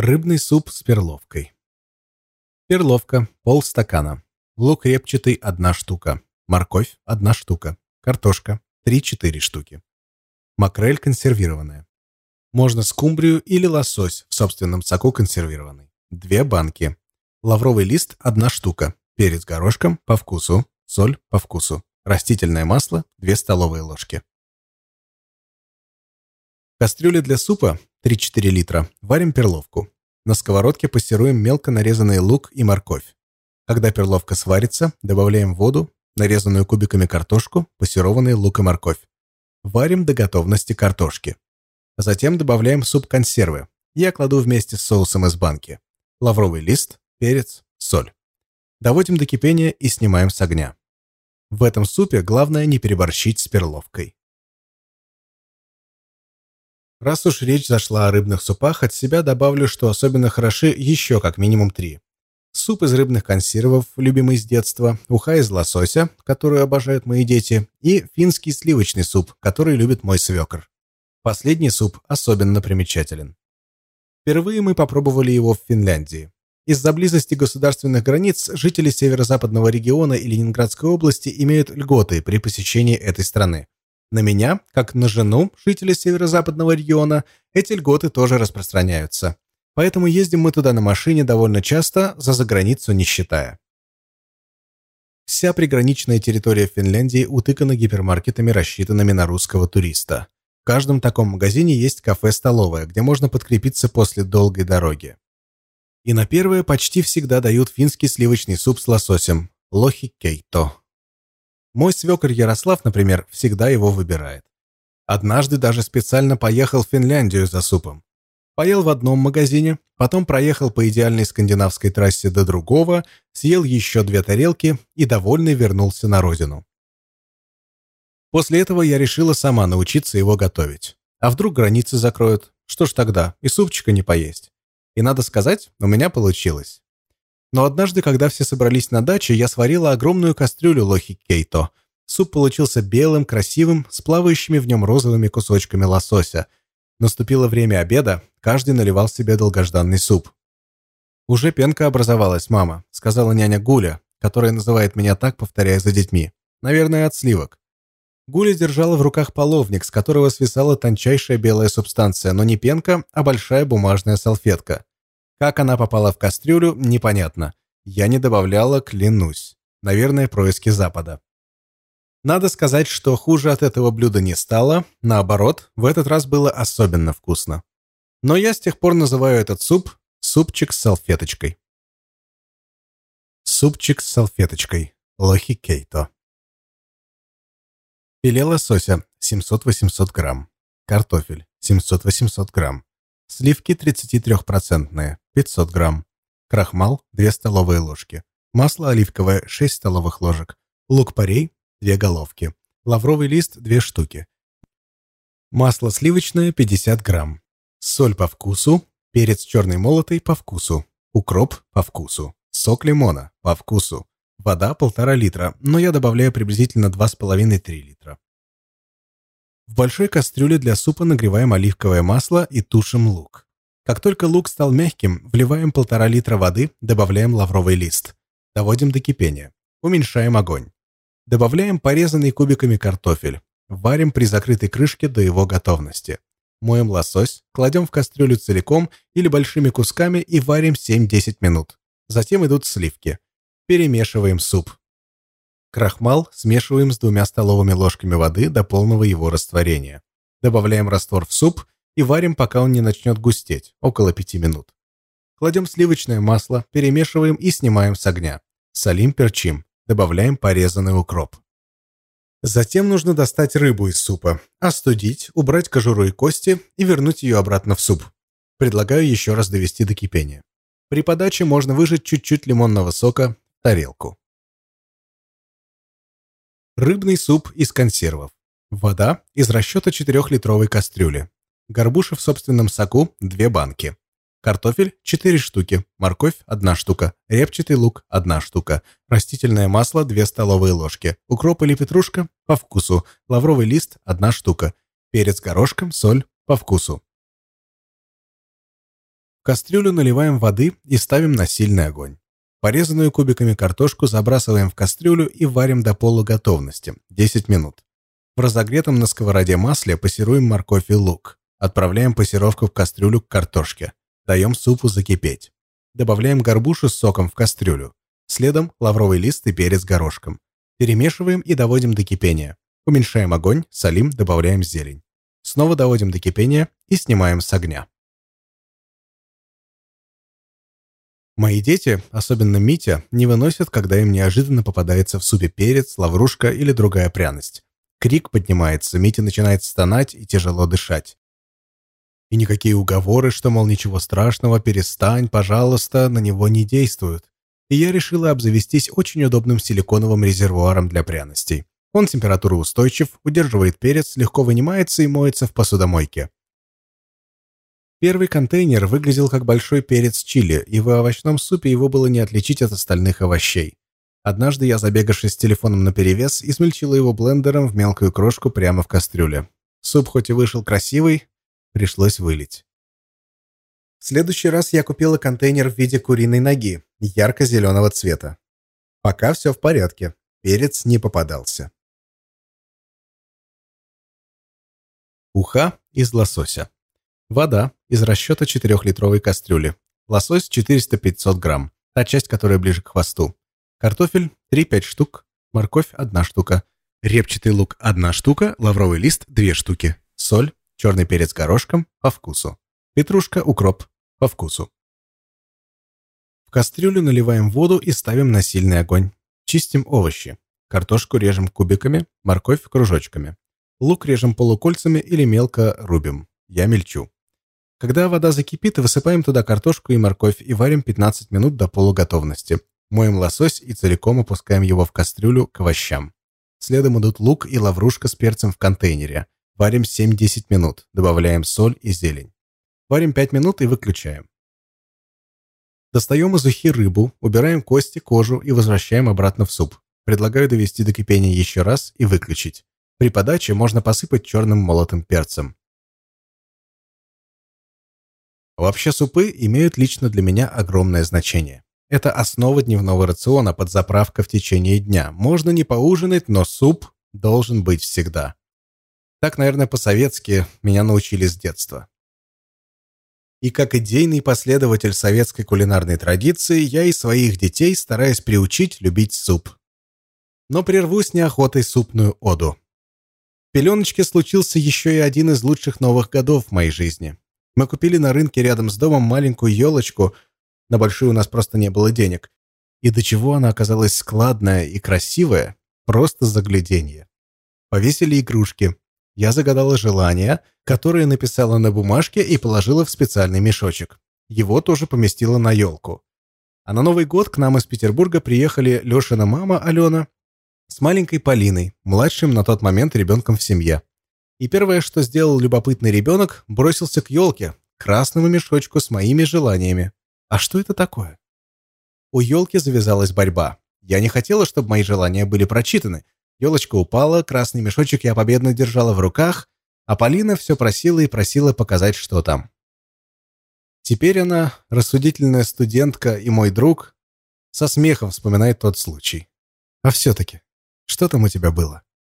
Рыбный суп с перловкой. Перловка – полстакана. Лук репчатый – одна штука. Морковь – одна штука. Картошка – 3-4 штуки. Макрель консервированная. Можно скумбрию или лосось в собственном соку консервированный. Две банки. Лавровый лист – одна штука. Перец горошком по вкусу. Соль по вкусу. Растительное масло – 2 столовые ложки. Кастрюле для супа 3-4 литра варим перловку. На сковородке пассируем мелко нарезанный лук и морковь. Когда перловка сварится, добавляем воду, нарезанную кубиками картошку, пассерованный лук и морковь. Варим до готовности картошки. Затем добавляем суп-консервы. Я кладу вместе с соусом из банки. Лавровый лист, перец, соль. Доводим до кипения и снимаем с огня. В этом супе главное не переборщить с перловкой. Раз уж речь зашла о рыбных супах, от себя добавлю, что особенно хороши еще как минимум три. Суп из рыбных консервов, любимый с детства, уха из лосося, которую обожают мои дети, и финский сливочный суп, который любит мой свекр. Последний суп особенно примечателен. Впервые мы попробовали его в Финляндии. Из-за близости государственных границ жители северо-западного региона и Ленинградской области имеют льготы при посещении этой страны. На меня, как на жену жителя северо-западного региона, эти льготы тоже распространяются. Поэтому ездим мы туда на машине довольно часто, за заграницу не считая. Вся приграничная территория Финляндии утыкана гипермаркетами, рассчитанными на русского туриста. В каждом таком магазине есть кафе-столовая, где можно подкрепиться после долгой дороги. И на первое почти всегда дают финский сливочный суп с лососем – лохи кейто. Мой свекр Ярослав, например, всегда его выбирает. Однажды даже специально поехал в Финляндию за супом. Поел в одном магазине, потом проехал по идеальной скандинавской трассе до другого, съел еще две тарелки и довольный вернулся на родину. После этого я решила сама научиться его готовить. А вдруг границы закроют? Что ж тогда, и супчика не поесть. И надо сказать, у меня получилось. Но однажды, когда все собрались на даче, я сварила огромную кастрюлю лохи кейто. Суп получился белым, красивым, с плавающими в нем розовыми кусочками лосося. Наступило время обеда, каждый наливал себе долгожданный суп. «Уже пенка образовалась, мама», — сказала няня Гуля, которая называет меня так, повторяя за детьми. «Наверное, от сливок». Гуля держала в руках половник, с которого свисала тончайшая белая субстанция, но не пенка, а большая бумажная салфетка. Как она попала в кастрюлю, непонятно. Я не добавляла, клянусь. Наверное, происки Запада. Надо сказать, что хуже от этого блюда не стало. Наоборот, в этот раз было особенно вкусно. Но я с тех пор называю этот суп супчик с салфеточкой. Супчик с салфеточкой. Лохи кейто. Филе лосося 700-800 грамм. Картофель 700-800 грамм. Сливки 33-процентные 500 грамм. Крахмал 2 столовые ложки. Масло оливковое 6 столовых ложек. Лук-порей 2 головки. Лавровый лист 2 штуки. Масло сливочное 50 грамм. Соль по вкусу. Перец черный молотый по вкусу. Укроп по вкусу. Сок лимона по вкусу. Вода полтора литра, но я добавляю приблизительно 2,5-3 литра. В большой кастрюле для супа нагреваем оливковое масло и тушим лук. Как только лук стал мягким, вливаем полтора литра воды, добавляем лавровый лист. Доводим до кипения. Уменьшаем огонь. Добавляем порезанный кубиками картофель. Варим при закрытой крышке до его готовности. Моем лосось, кладем в кастрюлю целиком или большими кусками и варим 7-10 минут. Затем идут сливки. Перемешиваем суп. Крахмал смешиваем с двумя столовыми ложками воды до полного его растворения. Добавляем раствор в суп и варим, пока он не начнет густеть, около 5 минут. Кладем сливочное масло, перемешиваем и снимаем с огня. Солим, перчим. Добавляем порезанный укроп. Затем нужно достать рыбу из супа, остудить, убрать кожуру и кости и вернуть ее обратно в суп. Предлагаю еще раз довести до кипения. При подаче можно выжать чуть-чуть лимонного сока в тарелку. Рыбный суп из консервов. Вода из расчета 4-литровой кастрюли. Горбуша в собственном соку – 2 банки. Картофель – 4 штуки. Морковь – 1 штука. Репчатый лук – 1 штука. Растительное масло – 2 столовые ложки. Укроп или петрушка – по вкусу. Лавровый лист – 1 штука. Перец горошком, соль – по вкусу. В кастрюлю наливаем воды и ставим на сильный огонь. Порезанную кубиками картошку забрасываем в кастрюлю и варим до полуготовности – 10 минут. В разогретом на сковороде масле пассируем морковь и лук. Отправляем пассировку в кастрюлю к картошке. Даем супу закипеть. Добавляем горбушу с соком в кастрюлю. Следом лавровый лист и перец горошком. Перемешиваем и доводим до кипения. Уменьшаем огонь, солим, добавляем зелень. Снова доводим до кипения и снимаем с огня. Мои дети, особенно Митя, не выносят, когда им неожиданно попадается в супе перец, лаврушка или другая пряность. Крик поднимается, Митя начинает стонать и тяжело дышать. И никакие уговоры, что, мол, ничего страшного, перестань, пожалуйста, на него не действуют. И я решила обзавестись очень удобным силиконовым резервуаром для пряностей. Он температуроустойчив, удерживает перец, легко вынимается и моется в посудомойке. Первый контейнер выглядел как большой перец чили, и в овощном супе его было не отличить от остальных овощей. Однажды я, забегавшись с телефоном наперевес, измельчила его блендером в мелкую крошку прямо в кастрюле. Суп хоть и вышел красивый, пришлось вылить. В следующий раз я купила контейнер в виде куриной ноги, ярко-зеленого цвета. Пока все в порядке, перец не попадался. Уха из лосося. Вода из расчета 4-литровой кастрюли. Лосось 400-500 грамм, та часть, которая ближе к хвосту. Картофель 3-5 штук, морковь 1 штука, репчатый лук 1 штука, лавровый лист 2 штуки, соль, черный перец горошком по вкусу, петрушка, укроп по вкусу. В кастрюлю наливаем воду и ставим на сильный огонь. Чистим овощи. Картошку режем кубиками, морковь кружочками. Лук режем полукольцами или мелко рубим. Я мельчу. Когда вода закипит, высыпаем туда картошку и морковь и варим 15 минут до полуготовности. Моем лосось и целиком опускаем его в кастрюлю к овощам. Следом идут лук и лаврушка с перцем в контейнере. Варим 7-10 минут, добавляем соль и зелень. Варим 5 минут и выключаем. Достаем из ухи рыбу, убираем кости, кожу и возвращаем обратно в суп. Предлагаю довести до кипения еще раз и выключить. При подаче можно посыпать черным молотым перцем. Вообще супы имеют лично для меня огромное значение. Это основа дневного рациона под заправка в течение дня. Можно не поужинать, но суп должен быть всегда. Так, наверное, по-советски меня научили с детства. И как идейный последователь советской кулинарной традиции, я и своих детей стараюсь приучить любить суп. Но прервусь неохотой супную оду. В пеленочке случился еще и один из лучших новых годов в моей жизни. Мы купили на рынке рядом с домом маленькую елочку, на большую у нас просто не было денег. И до чего она оказалась складная и красивая, просто загляденье. Повесили игрушки. Я загадала желание, которое написала на бумажке и положила в специальный мешочек. Его тоже поместила на елку. А на Новый год к нам из Петербурга приехали Лешина мама Алена с маленькой Полиной, младшим на тот момент ребенком в семье. И первое, что сделал любопытный ребенок, бросился к елке, красному мешочку с моими желаниями. А что это такое? У елки завязалась борьба. Я не хотела, чтобы мои желания были прочитаны. Елочка упала, красный мешочек я победно держала в руках, а Полина все просила и просила показать, что там. Теперь она, рассудительная студентка и мой друг, со смехом вспоминает тот случай. А все-таки, что там у тебя было?